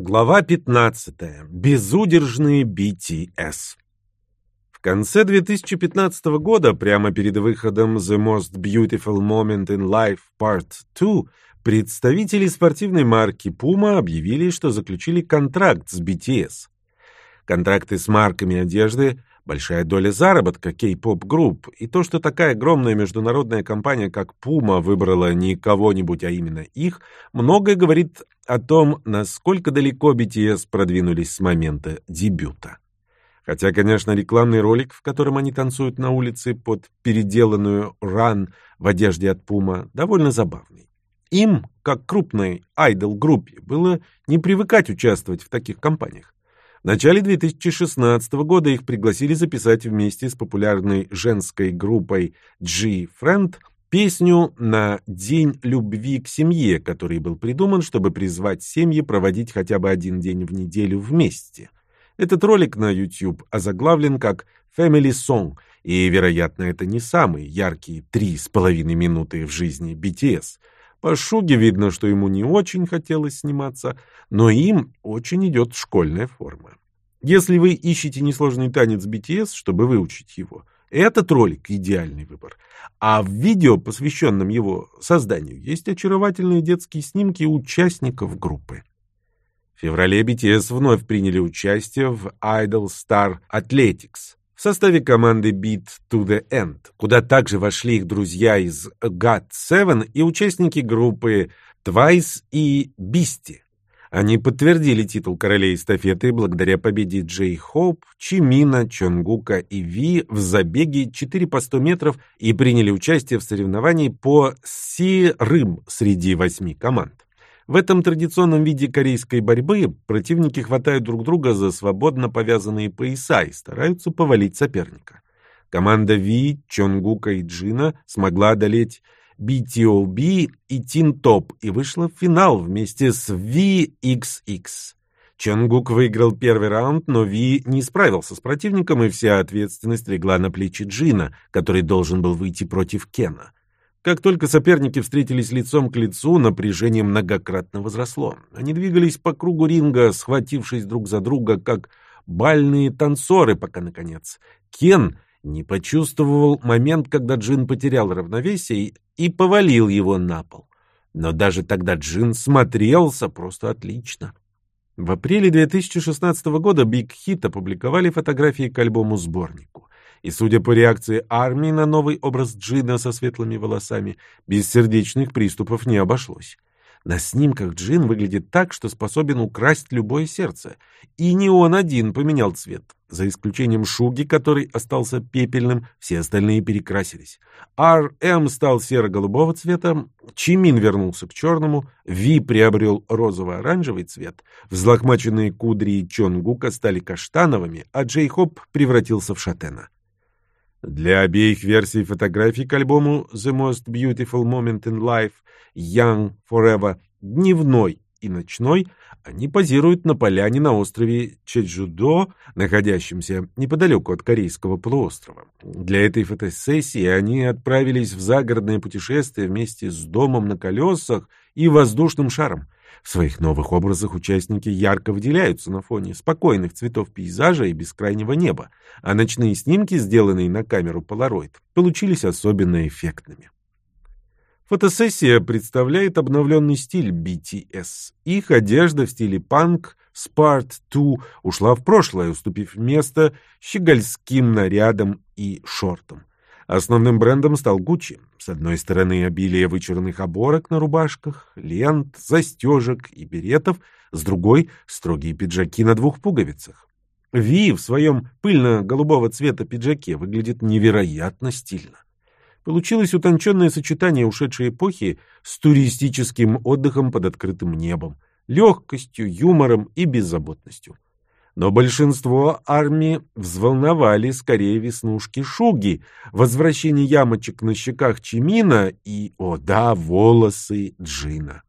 Глава 15. Безудержные BTS. В конце 2015 года, прямо перед выходом The Most Beautiful Moment in Life Part 2, представители спортивной марки Puma объявили, что заключили контракт с BTS. Контракты с марками одежды большая доля заработка кей-поп групп, и то, что такая огромная международная компания, как Puma, выбрала не кого-нибудь, а именно их, многое говорит о том, насколько далеко BTS продвинулись с момента дебюта. Хотя, конечно, рекламный ролик, в котором они танцуют на улице под переделанную ран в одежде от Puma, довольно забавный. Им, как крупной айдол-группе, было не привыкать участвовать в таких компаниях. В начале 2016 года их пригласили записать вместе с популярной женской группой G-Friend песню на День любви к семье, который был придуман, чтобы призвать семьи проводить хотя бы один день в неделю вместе. Этот ролик на YouTube озаглавлен как Family Song, и, вероятно, это не самые яркие три с половиной минуты в жизни BTS. По Шуге видно, что ему не очень хотелось сниматься, но им очень идет школьная форма. Если вы ищете несложный танец BTS, чтобы выучить его, этот ролик — идеальный выбор. А в видео, посвященном его созданию, есть очаровательные детские снимки участников группы. В феврале BTS вновь приняли участие в Idol Star Athletics в составе команды Beat to the End, куда также вошли их друзья из GOT7 и участники группы Twice и Beastie. Они подтвердили титул королей эстафеты благодаря победе Джей Хоуп, Чимина, Чонгука и Ви в забеге 4 по 100 метров и приняли участие в соревновании по си-рым среди восьми команд. В этом традиционном виде корейской борьбы противники хватают друг друга за свободно повязанные пояса и стараются повалить соперника. Команда Ви, Чонгука и Джина смогла одолеть BTOB и Teen Top и вышла в финал вместе с VXX. Чонгук выиграл первый раунд, но Ви не справился с противником, и вся ответственность легла на плечи Джина, который должен был выйти против Кена. Как только соперники встретились лицом к лицу, напряжение многократно возросло. Они двигались по кругу ринга, схватившись друг за друга, как бальные танцоры, пока, наконец, Кен не почувствовал момент, когда Джин потерял равновесие и повалил его на пол. Но даже тогда Джин смотрелся просто отлично. В апреле 2016 года Big Hit опубликовали фотографии к альбому-сборнику. И, судя по реакции армии на новый образ Джина со светлыми волосами, без сердечных приступов не обошлось. На снимках Джин выглядит так, что способен украсть любое сердце. И не он один поменял цвет. За исключением Шуги, который остался пепельным, все остальные перекрасились. Р.М. стал серо-голубого цвета, Чимин вернулся к черному, Ви приобрел розово-оранжевый цвет, взлохмаченные кудри Чонгука стали каштановыми, а Джей Хоп превратился в шатена. Для обеих версий фотографий к альбому The Most Beautiful Moment in Life Young Forever, дневной и ночной, они позируют на поляне на острове Чеджудо, находящемся неподалеку от Корейского полуострова. Для этой фотосессии они отправились в загородное путешествие вместе с домом на колесах и воздушным шаром. В своих новых образах участники ярко выделяются на фоне спокойных цветов пейзажа и бескрайнего неба, а ночные снимки, сделанные на камеру Polaroid, получились особенно эффектными. Фотосессия представляет обновленный стиль BTS. Их одежда в стиле панк Spart 2 ушла в прошлое, уступив место щегольским нарядам и шортам. Основным брендом стал Gucci. С одной стороны обилие вычурных оборок на рубашках, лент, застежек и беретов, с другой — строгие пиджаки на двух пуговицах. Ви в своем пыльно-голубого цвета пиджаке выглядит невероятно стильно. Получилось утонченное сочетание ушедшей эпохи с туристическим отдыхом под открытым небом, легкостью, юмором и беззаботностью. Но большинство армии взволновали скорее веснушки Шуги, возвращение ямочек на щеках Чимина и, о да, волосы Джина.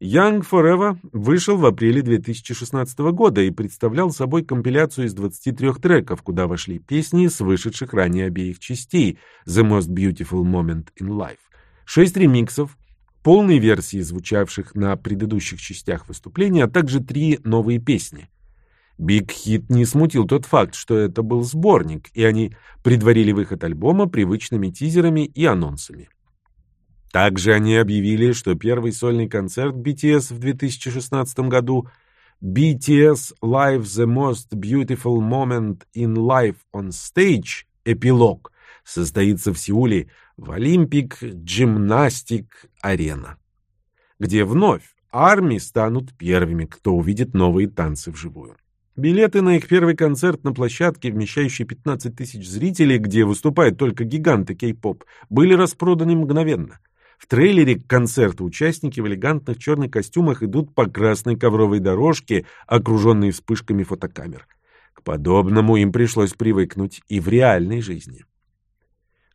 Young Forever вышел в апреле 2016 года и представлял собой компиляцию из 23 треков, куда вошли песни с вышедших ранее обеих частей The Most Beautiful Moment in Life, шесть ремиксов, полные версии звучавших на предыдущих частях выступления, а также три новые песни. Биг Хит не смутил тот факт, что это был сборник, и они предварили выход альбома привычными тизерами и анонсами. Также они объявили, что первый сольный концерт BTS в 2016 году BTS Live The Most Beautiful Moment in Life on Stage эпилог состоится в Сеуле в Olympic Gymnastic Arena, где вновь армии станут первыми, кто увидит новые танцы вживую. Билеты на их первый концерт на площадке, вмещающей 15 тысяч зрителей, где выступают только гиганты кей-поп, были распроданы мгновенно – в трейлере к концерту участники в элегантных черных костюмах идут по красной ковровой дорожке, окруженной вспышками фотокамер. К подобному им пришлось привыкнуть и в реальной жизни.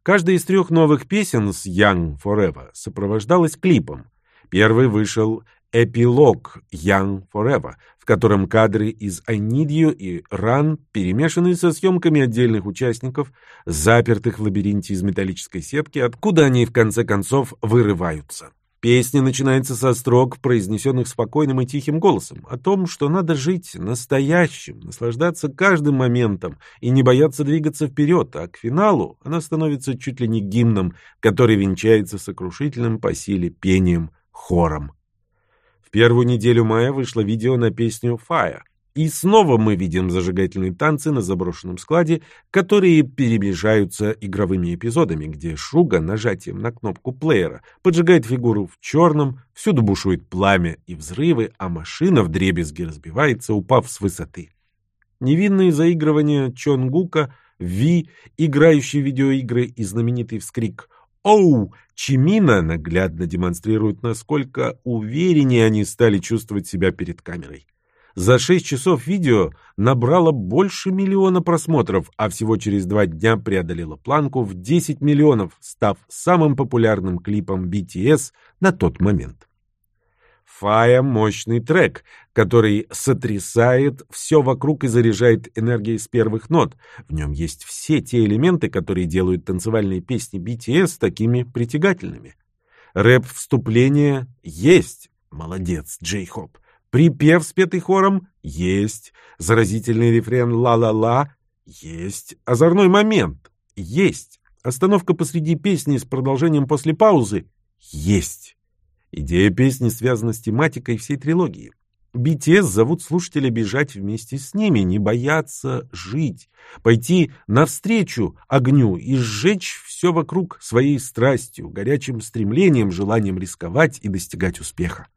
Каждая из трех новых песен с Young Forever сопровождалась клипом. Первый вышел эпилог Young Forever, в котором кадры из I Need You и Run перемешаны со съемками отдельных участников, запертых в лабиринте из металлической сетки, откуда они в конце концов вырываются. Песня начинается со строк, произнесенных спокойным и тихим голосом, о том, что надо жить настоящим, наслаждаться каждым моментом и не бояться двигаться вперед, а к финалу она становится чуть ли не гимном, который венчается сокрушительным по силе пением хором. В первую неделю мая вышло видео на песню «Fire». И снова мы видим зажигательные танцы на заброшенном складе, которые перебежаются игровыми эпизодами, где Шуга нажатием на кнопку плеера поджигает фигуру в черном, всюду бушует пламя и взрывы, а машина в дребезги разбивается, упав с высоты. Невинные заигрывания Чонгука, Ви, играющие видеоигры и знаменитый вскрик «Оу!» Чимина наглядно демонстрирует, насколько увереннее они стали чувствовать себя перед камерой. За 6 часов видео набрало больше миллиона просмотров, а всего через два дня преодолело планку в 10 миллионов, став самым популярным клипом BTS на тот момент. Фая — мощный трек, который сотрясает все вокруг и заряжает энергией с первых нот. В нем есть все те элементы, которые делают танцевальные песни BTS такими притягательными. Рэп-вступление есть. Молодец, Джей Хоп. Припев, спетый хором, есть. Заразительный рефрен «ла-ла-ла» есть. Озорной момент есть. Остановка посреди песни с продолжением после паузы есть. Идея песни связана с тематикой всей трилогии. BTS зовут слушателя бежать вместе с ними, не бояться жить, пойти навстречу огню и сжечь все вокруг своей страстью, горячим стремлением, желанием рисковать и достигать успеха.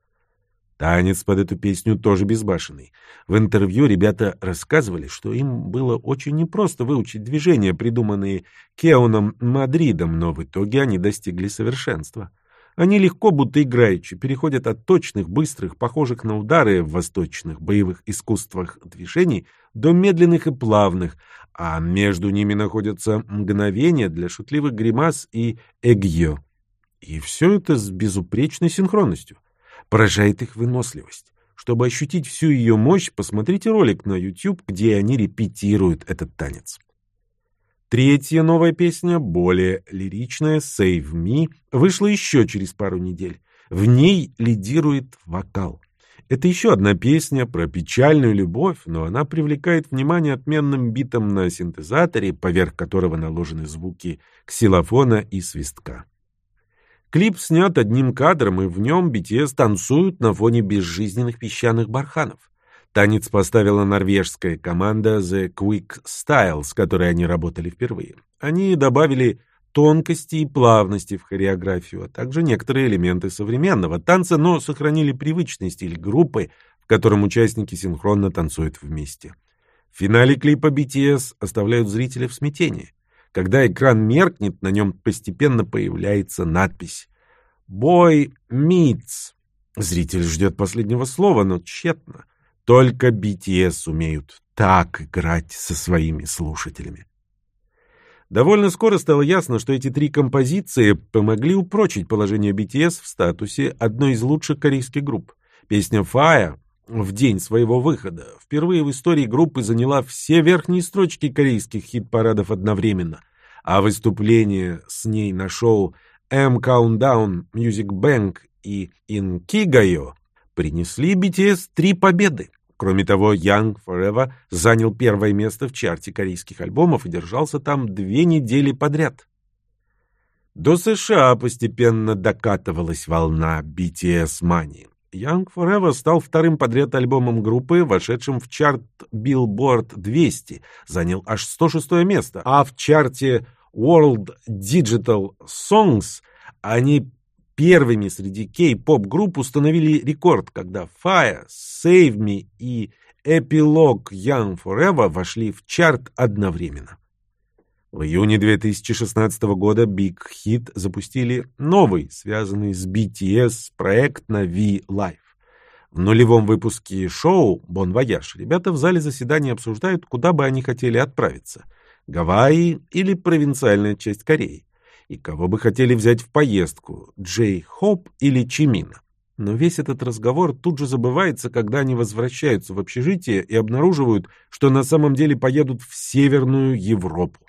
Танец под эту песню тоже безбашенный. В интервью ребята рассказывали, что им было очень непросто выучить движения, придуманные Кеоном Мадридом, но в итоге они достигли совершенства. Они легко, будто играючи, переходят от точных, быстрых, похожих на удары в восточных боевых искусствах движений до медленных и плавных, а между ними находятся мгновения для шутливых гримас и эгьё. И все это с безупречной синхронностью. Поражает их выносливость. Чтобы ощутить всю ее мощь, посмотрите ролик на YouTube, где они репетируют этот танец. Третья новая песня, более лиричная, «Save Me», вышла еще через пару недель. В ней лидирует вокал. Это еще одна песня про печальную любовь, но она привлекает внимание отменным битом на синтезаторе, поверх которого наложены звуки ксилофона и свистка. Клип снят одним кадром, и в нем BTS танцуют на фоне безжизненных песчаных барханов. Танец поставила норвежская команда The Quick Style, с которой они работали впервые. Они добавили тонкости и плавности в хореографию, а также некоторые элементы современного танца, но сохранили привычный стиль группы, в котором участники синхронно танцуют вместе. В финале клипа BTS оставляют зрителя в смятении. Когда экран меркнет, на нем постепенно появляется надпись «Boy meets». Зритель ждет последнего слова, но тщетно. Только BTS умеют так играть со своими слушателями. Довольно скоро стало ясно, что эти три композиции помогли упрочить положение BTS в статусе одной из лучших корейских групп. Песня «Fire» в день своего выхода впервые в истории группы заняла все верхние строчки корейских хит-парадов одновременно, а выступление с ней на шоу M Countdown Music Bank и Инкигайо принесли BTS три победы. Кроме того, Young Forever занял первое место в чарте корейских альбомов и держался там две недели подряд. До США постепенно докатывалась волна BTS-мании. Young Forever стал вторым подряд альбомом группы, вошедшим в чарт Billboard 200, занял аж 106 место, а в чарте World Digital Songs они первыми среди кей-поп групп установили рекорд, когда Fire, Save Me и Epilogue Young Forever вошли в чарт одновременно. В июне 2016 года Big Hit запустили новый, связанный с BTS, проект на V-Live. В нулевом выпуске шоу «Bon Voyage» ребята в зале заседания обсуждают, куда бы они хотели отправиться – Гавайи или провинциальная часть Кореи. И кого бы хотели взять в поездку – J-Hope или Чимина. Но весь этот разговор тут же забывается, когда они возвращаются в общежитие и обнаруживают, что на самом деле поедут в Северную Европу.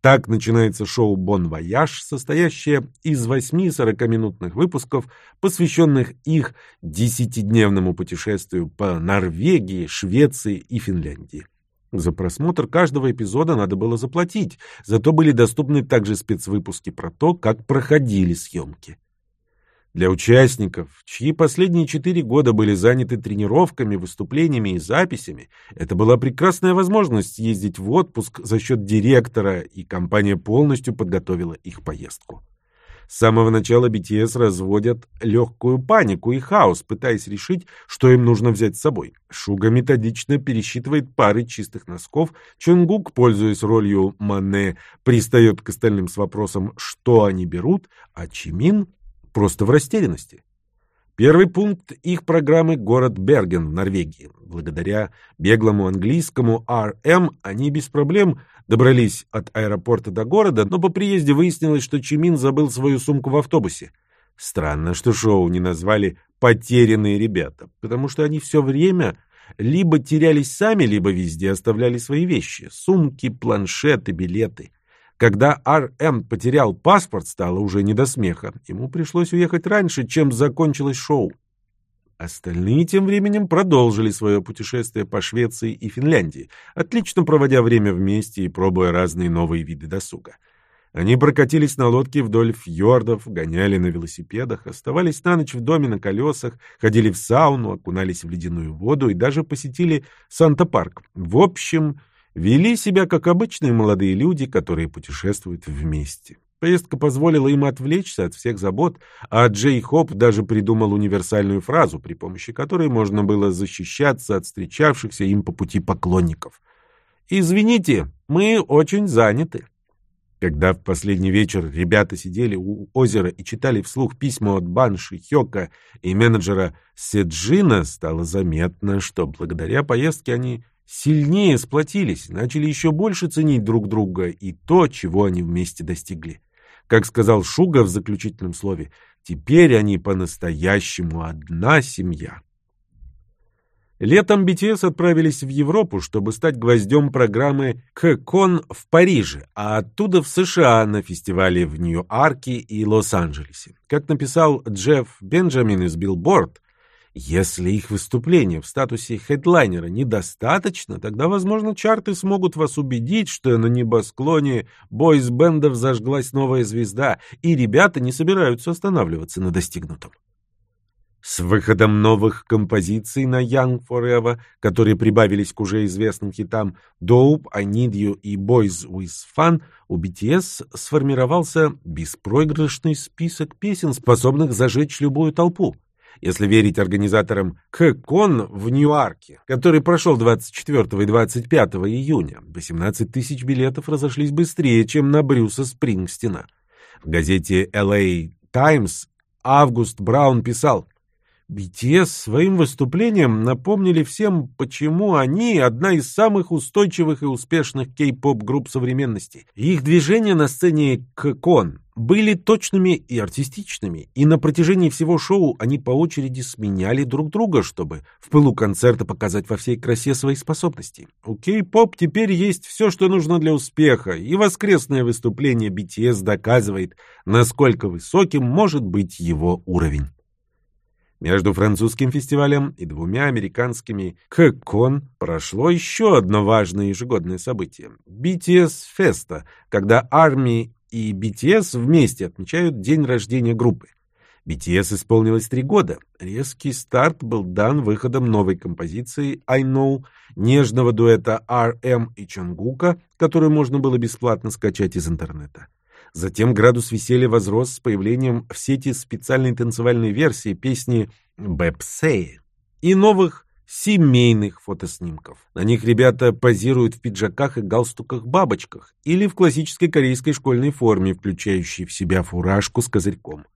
Так начинается шоу «Bon Voyage», состоящее из восьми 40-минутных выпусков, посвященных их десятидневному путешествию по Норвегии, Швеции и Финляндии. За просмотр каждого эпизода надо было заплатить, зато были доступны также спецвыпуски про то, как проходили съемки. Для участников, чьи последние четыре года были заняты тренировками, выступлениями и записями, это была прекрасная возможность ездить в отпуск за счет директора, и компания полностью подготовила их поездку. С самого начала BTS разводят легкую панику и хаос, пытаясь решить, что им нужно взять с собой. Шуга методично пересчитывает пары чистых носков, Чонгук, пользуясь ролью Мане, пристает к остальным с вопросом, что они берут, а Чимин просто в растерянности. Первый пункт их программы — город Берген в Норвегии. Благодаря беглому английскому RM они без проблем добрались от аэропорта до города, но по приезде выяснилось, что Чимин забыл свою сумку в автобусе. Странно, что шоу не назвали «потерянные ребята», потому что они все время либо терялись сами, либо везде оставляли свои вещи — сумки, планшеты, билеты — когда Р.М. потерял паспорт, стало уже не до смеха. Ему пришлось уехать раньше, чем закончилось шоу. Остальные тем временем продолжили свое путешествие по Швеции и Финляндии, отлично проводя время вместе и пробуя разные новые виды досуга. Они прокатились на лодке вдоль фьордов, гоняли на велосипедах, оставались на ночь в доме на колесах, ходили в сауну, окунались в ледяную воду и даже посетили Санта-парк. В общем, вели себя как обычные молодые люди, которые путешествуют вместе. Поездка позволила им отвлечься от всех забот, а Джей Хоп даже придумал универсальную фразу, при помощи которой можно было защищаться от встречавшихся им по пути поклонников. «Извините, мы очень заняты». Когда в последний вечер ребята сидели у озера и читали вслух письма от Банши Хёка и менеджера Седжина, стало заметно, что благодаря поездке они сильнее сплотились, начали еще больше ценить друг друга и то, чего они вместе достигли. Как сказал Шуга в заключительном слове, теперь они по-настоящему одна семья. Летом BTS отправились в Европу, чтобы стать гвоздем программы «Ккон» в Париже, а оттуда в США на фестивале в Нью-Арке и Лос-Анджелесе. Как написал Джефф Бенджамин из Billboard, если их выступление в статусе хедлайнера недостаточно, тогда, возможно, чарты смогут вас убедить, что на небосклоне бойс-бендов зажглась новая звезда, и ребята не собираются останавливаться на достигнутом. С выходом новых композиций на Young Forever, которые прибавились к уже известным хитам Dope, I Need You и Boys With Fun, у BTS сформировался беспроигрышный список песен, способных зажечь любую толпу если верить организаторам ККОН в Ньюарке, который прошел 24 и 25 июня. 18 тысяч билетов разошлись быстрее, чем на Брюса Спрингстина. В газете LA Times Август Браун писал BTS своим выступлением напомнили всем, почему они одна из самых устойчивых и успешных кей-поп групп современности. Их движения на сцене ККОН были точными и артистичными, и на протяжении всего шоу они по очереди сменяли друг друга, чтобы в пылу концерта показать во всей красе свои способности. У кей-поп теперь есть все, что нужно для успеха, и воскресное выступление BTS доказывает, насколько высоким может быть его уровень. Между французским фестивалем и двумя американскими ККОН прошло еще одно важное ежегодное событие – BTS Festa, когда армии и BTS вместе отмечают день рождения группы. BTS исполнилось три года. Резкий старт был дан выходом новой композиции «I Know», нежного дуэта RM и Чонгука, которую можно было бесплатно скачать из интернета. Затем градус веселья возрос с появлением в сети специальной танцевальной версии песни «Бэпсей» и новых семейных фотоснимков. На них ребята позируют в пиджаках и галстуках-бабочках или в классической корейской школьной форме, включающей в себя фуражку с козырьком.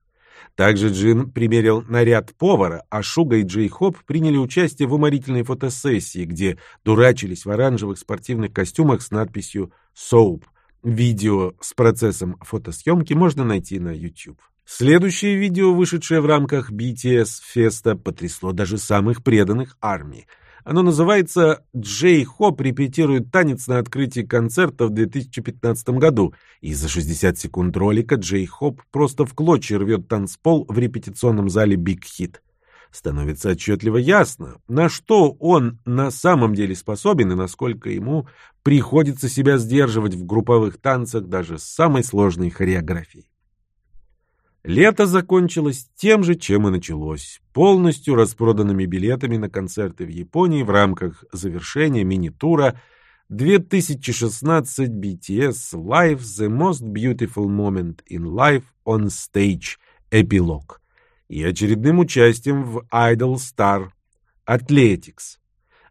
Также Джин примерил наряд повара, а Шуга и Джей Хоп приняли участие в уморительной фотосессии, где дурачились в оранжевых спортивных костюмах с надписью «Soap», Видео с процессом фотосъемки можно найти на YouTube. Следующее видео, вышедшее в рамках BTS феста, потрясло даже самых преданных армии. Оно называется «Джей Хоп репетирует танец на открытии концерта в 2015 году», и за 60 секунд ролика Джей Хоп просто в клочья рвет танцпол в репетиционном зале Big Hit становится отчетливо ясно, на что он на самом деле способен и насколько ему приходится себя сдерживать в групповых танцах даже с самой сложной хореографией. Лето закончилось тем же, чем и началось, полностью распроданными билетами на концерты в Японии в рамках завершения мини-тура 2016 BTS Live The Most Beautiful Moment in Life on Stage Эпилог и очередным участием в Idol Star Athletics.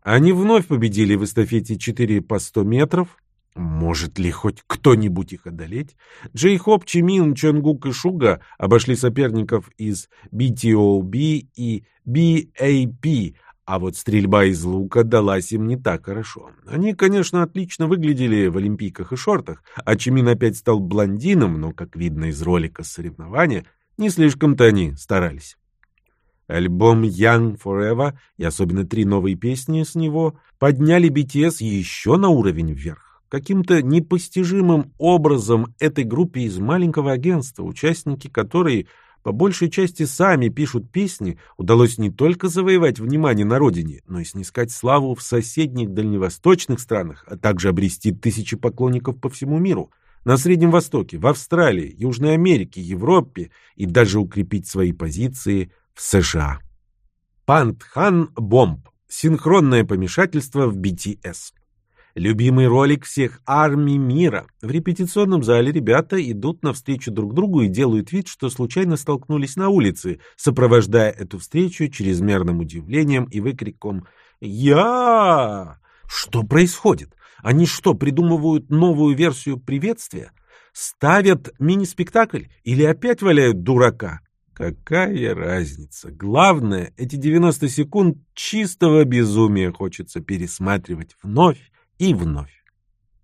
Они вновь победили в эстафете 4 по 100 метров. Может ли хоть кто-нибудь их одолеть? Джей Хоп, Чимин, Чонгук и Шуга обошли соперников из BTOB и BAP, а вот стрельба из лука далась им не так хорошо. Они, конечно, отлично выглядели в олимпийках и шортах, а Чимин опять стал блондином, но, как видно из ролика соревнования, не слишком-то они старались. Альбом Young Forever и особенно три новые песни с него подняли BTS еще на уровень вверх. Каким-то непостижимым образом этой группе из маленького агентства, участники которой по большей части сами пишут песни, удалось не только завоевать внимание на родине, но и снискать славу в соседних дальневосточных странах, а также обрести тысячи поклонников по всему миру – на Среднем Востоке, в Австралии, Южной Америке, Европе и даже укрепить свои позиции в США. Пантхан Бомб. Синхронное помешательство в BTS. Любимый ролик всех армий мира. В репетиционном зале ребята идут навстречу друг другу и делают вид, что случайно столкнулись на улице, сопровождая эту встречу чрезмерным удивлением и выкриком «Я!». Что происходит? Они что, придумывают новую версию приветствия? Ставят мини-спектакль или опять валяют дурака? Какая разница? Главное, эти 90 секунд чистого безумия хочется пересматривать вновь и вновь.